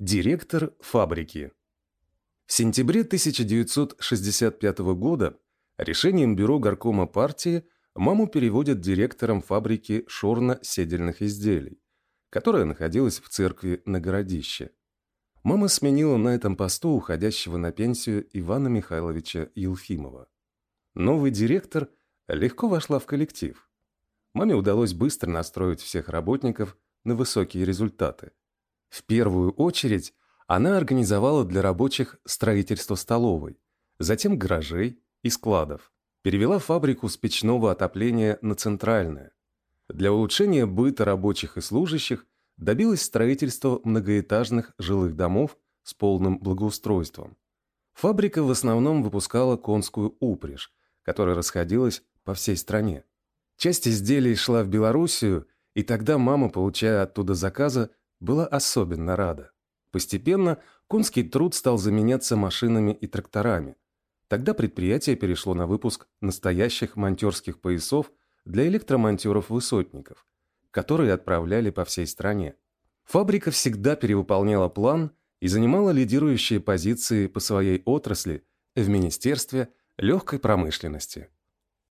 Директор фабрики. В сентябре 1965 года решением бюро горкома партии маму переводят директором фабрики шорно-седельных изделий, которая находилась в церкви на городище. Мама сменила на этом посту уходящего на пенсию Ивана Михайловича Елфимова. Новый директор легко вошла в коллектив. Маме удалось быстро настроить всех работников на высокие результаты. В первую очередь она организовала для рабочих строительство столовой, затем гаражей и складов. Перевела фабрику с печного отопления на центральное. Для улучшения быта рабочих и служащих добилась строительства многоэтажных жилых домов с полным благоустройством. Фабрика в основном выпускала конскую упряжь, которая расходилась по всей стране. Часть изделий шла в Белоруссию, и тогда мама, получая оттуда заказы, была особенно рада. Постепенно конский труд стал заменяться машинами и тракторами. Тогда предприятие перешло на выпуск настоящих монтерских поясов для электромонтеров-высотников, которые отправляли по всей стране. Фабрика всегда перевыполняла план и занимала лидирующие позиции по своей отрасли в Министерстве легкой промышленности.